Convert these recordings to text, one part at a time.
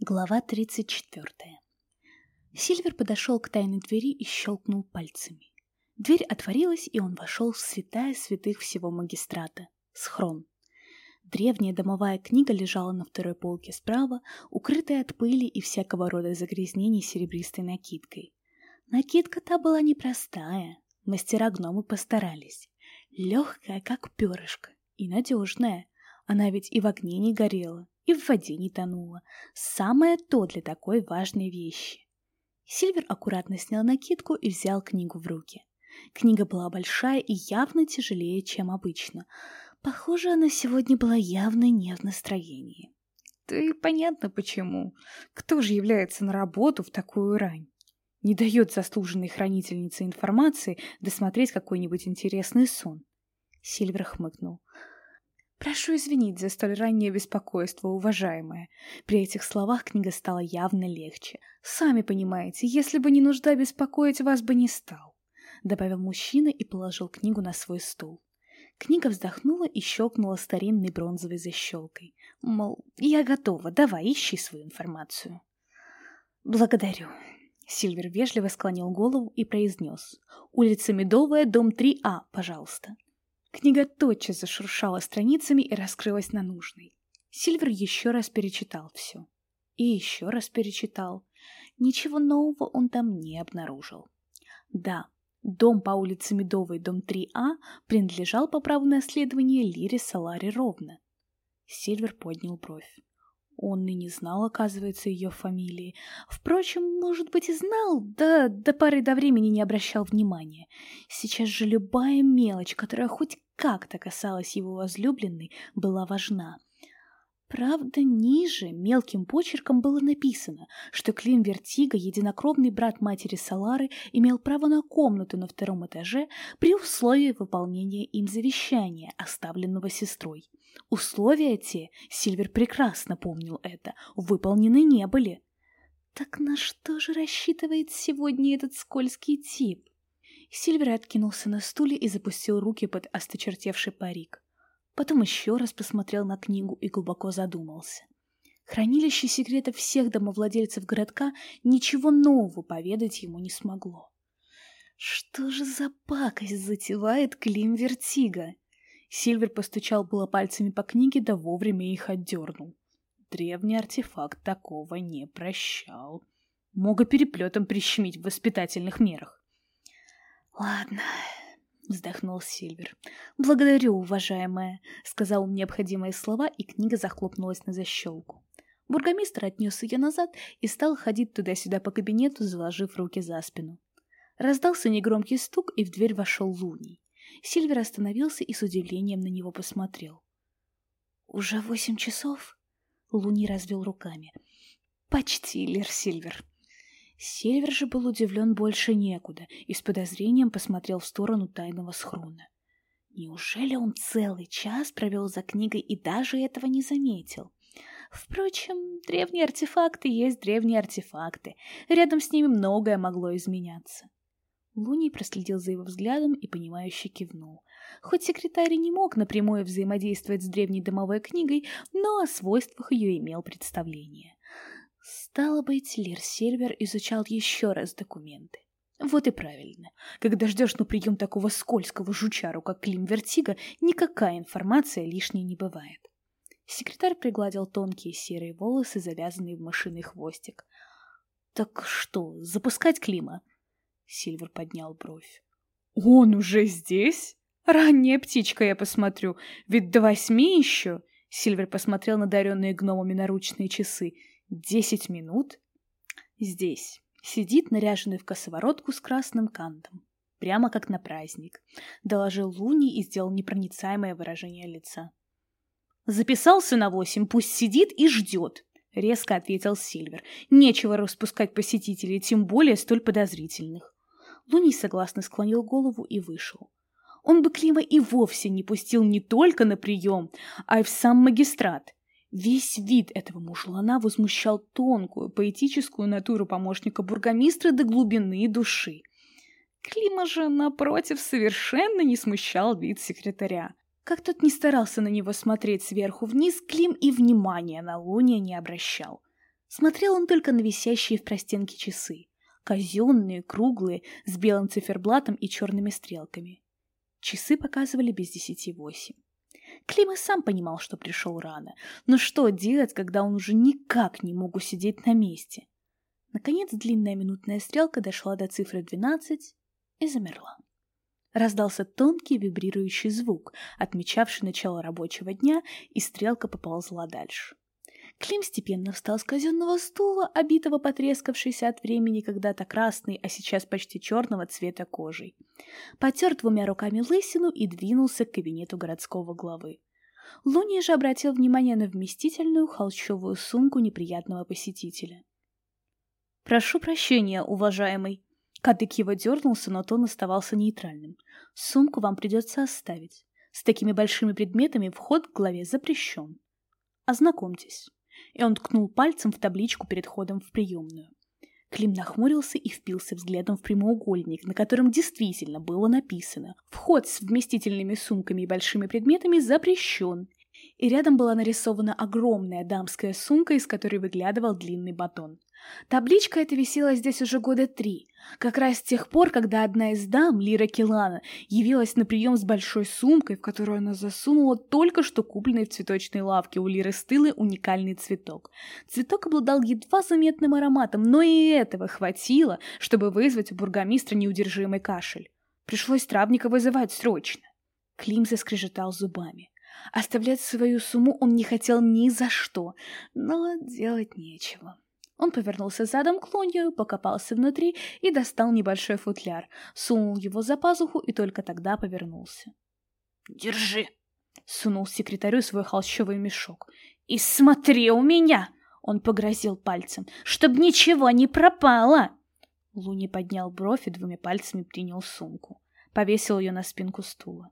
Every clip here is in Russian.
Глава 34. Сильвер подошел к тайной двери и щелкнул пальцами. Дверь отворилась, и он вошел в святая святых всего магистрата — схрон. Древняя домовая книга лежала на второй полке справа, укрытая от пыли и всякого рода загрязнений серебристой накидкой. Накидка-то была непростая, мастера-гномы постарались. Легкая, как перышко, и надежная. Она ведь и в огне не горела, и в воде не тонула. Самое то для такой важной вещи. Сильвер аккуратно снял накидку и взял книгу в руки. Книга была большая и явно тяжелее, чем обычно. Похоже, она сегодня была явно не в настроении. Да и понятно почему. Кто же является на работу в такую рань? Не дает заслуженной хранительнице информации досмотреть какой-нибудь интересный сон. Сильвер хмыкнул. «Прошу извинить за столь раннее беспокойство, уважаемая». При этих словах книга стала явно легче. «Сами понимаете, если бы не нужда беспокоить, вас бы не стал», — добавил мужчина и положил книгу на свой стул. Книга вздохнула и щелкнула старинной бронзовой защелкой. Мол, я готова, давай, ищи свою информацию. «Благодарю». Сильвер вежливо склонил голову и произнес. «Улица Медовая, дом 3А, пожалуйста». Книга тотчас зашуршала страницами и раскрылась на нужной. Сильвер еще раз перечитал все. И еще раз перечитал. Ничего нового он там не обнаружил. Да, дом по улице Медовой, дом 3А, принадлежал по праву наследования Лире Салари Ровно. Сильвер поднял бровь. Он и не знал, оказывается, ее фамилии. Впрочем, может быть, и знал, да до поры до времени не обращал внимания. Сейчас же любая мелочь, которая хоть как-то касалась его возлюбленной, была важна. Правда, ниже мелким почерком было написано, что Клим Вертига, единокровный брат матери Солары, имел право на комнату на втором этаже при условии выполнения им завещания, оставленного сестрой. Условия те, Сильвер прекрасно помнил это, выполнены не были. Так на что же рассчитывает сегодня этот скользкий тип? Сильвер откинулся на стуле и запустил руки под осточертевший парик. Потом еще раз посмотрел на книгу и глубоко задумался. Хранилище секретов всех домовладельцев городка ничего нового поведать ему не смогло. Что же за пакость затевает Клим Вертига? Сильвер постучал было пальцами по книге, да вовремя их отдернул. Древний артефакт такого не прощал. Мог и переплетом прищемить в воспитательных мерах. «Ладно», вздохнул Сильвер. «Благодарю, уважаемая», — сказал он необходимые слова, и книга захлопнулась на защелку. Бургомистр отнес ее назад и стал ходить туда-сюда по кабинету, заложив руки за спину. Раздался негромкий стук, и в дверь вошел Луний. Сильвер остановился и с удивлением на него посмотрел. «Уже восемь часов?» Луний развел руками. «Почти, Лер Сильвер», Сильвер же был удивлен больше некуда и с подозрением посмотрел в сторону тайного схрона. Неужели он целый час провел за книгой и даже этого не заметил? Впрочем, древние артефакты есть древние артефакты. Рядом с ними многое могло изменяться. Луний проследил за его взглядом и, понимающе кивнул. Хоть секретарь не мог напрямую взаимодействовать с древней домовой книгой, но о свойствах ее имел представление. Стало быть, Лир Сильвер изучал еще раз документы. Вот и правильно. Когда ждешь на прием такого скользкого жучару, как Клим Вертига, никакая информация лишней не бывает. Секретарь пригладил тонкие серые волосы, завязанные в мышиный хвостик. «Так что, запускать Клима?» Сильвер поднял бровь. «Он уже здесь? Ранняя птичка, я посмотрю. Ведь до восьми еще?» Сильвер посмотрел на даренные гномами наручные часы. Десять минут здесь сидит наряженный в косоворотку с красным кантом, прямо как на праздник, доложил Луни и сделал непроницаемое выражение лица. Записался на восемь, пусть сидит и ждет, резко ответил Сильвер. Нечего распускать посетителей, тем более столь подозрительных. Луни согласно склонил голову и вышел. Он бы Клима и вовсе не пустил не только на прием, а и в сам магистрат. Весь вид этого мужлана возмущал тонкую, поэтическую натуру помощника бургомистра до глубины души. Клима же, напротив, совершенно не смущал вид секретаря. Как тот не старался на него смотреть сверху вниз, Клим и внимания на Луния не обращал. Смотрел он только на висящие в простенке часы. Казенные, круглые, с белым циферблатом и черными стрелками. Часы показывали без десяти восемь. Клим и сам понимал, что пришел рано. Но что делать, когда он уже никак не мог усидеть на месте? Наконец длинная минутная стрелка дошла до цифры 12 и замерла. Раздался тонкий вибрирующий звук, отмечавший начало рабочего дня, и стрелка поползла дальше. Клим степенно встал с казенного стула, обитого потрескавшейся от времени когда-то красной, а сейчас почти черного цвета кожей. Потер двумя руками лысину и двинулся к кабинету городского главы. Луни же обратил внимание на вместительную холщовую сумку неприятного посетителя. «Прошу прощения, уважаемый». Кадык его дернулся, но тон оставался нейтральным. «Сумку вам придется оставить. С такими большими предметами вход к главе запрещен. Ознакомьтесь» и он ткнул пальцем в табличку перед ходом в приемную. Клим нахмурился и впился взглядом в прямоугольник, на котором действительно было написано «Вход с вместительными сумками и большими предметами запрещен». И рядом была нарисована огромная дамская сумка, из которой выглядывал длинный батон. Табличка эта висела здесь уже года три, как раз с тех пор, когда одна из дам, Лира Келана, явилась на прием с большой сумкой, в которую она засунула только что купленный в цветочной лавке у Лиры Стылы уникальный цветок. Цветок обладал едва заметным ароматом, но и этого хватило, чтобы вызвать у бургомистра неудержимый кашель. Пришлось травника вызывать срочно. Клим заскрежетал зубами. Оставлять свою сумму он не хотел ни за что, но делать нечего. Он повернулся задом к лунью, покопался внутри и достал небольшой футляр, сунул его за пазуху и только тогда повернулся. «Держи!» — сунул секретарю свой холщовый мешок. «И смотри у меня!» — он погрозил пальцем. «Чтоб ничего не пропало!» Луни поднял бровь и двумя пальцами принял сумку. Повесил ее на спинку стула.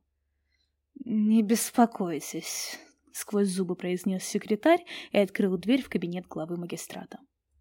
«Не беспокойтесь», — сквозь зубы произнес секретарь и открыл дверь в кабинет главы магистрата.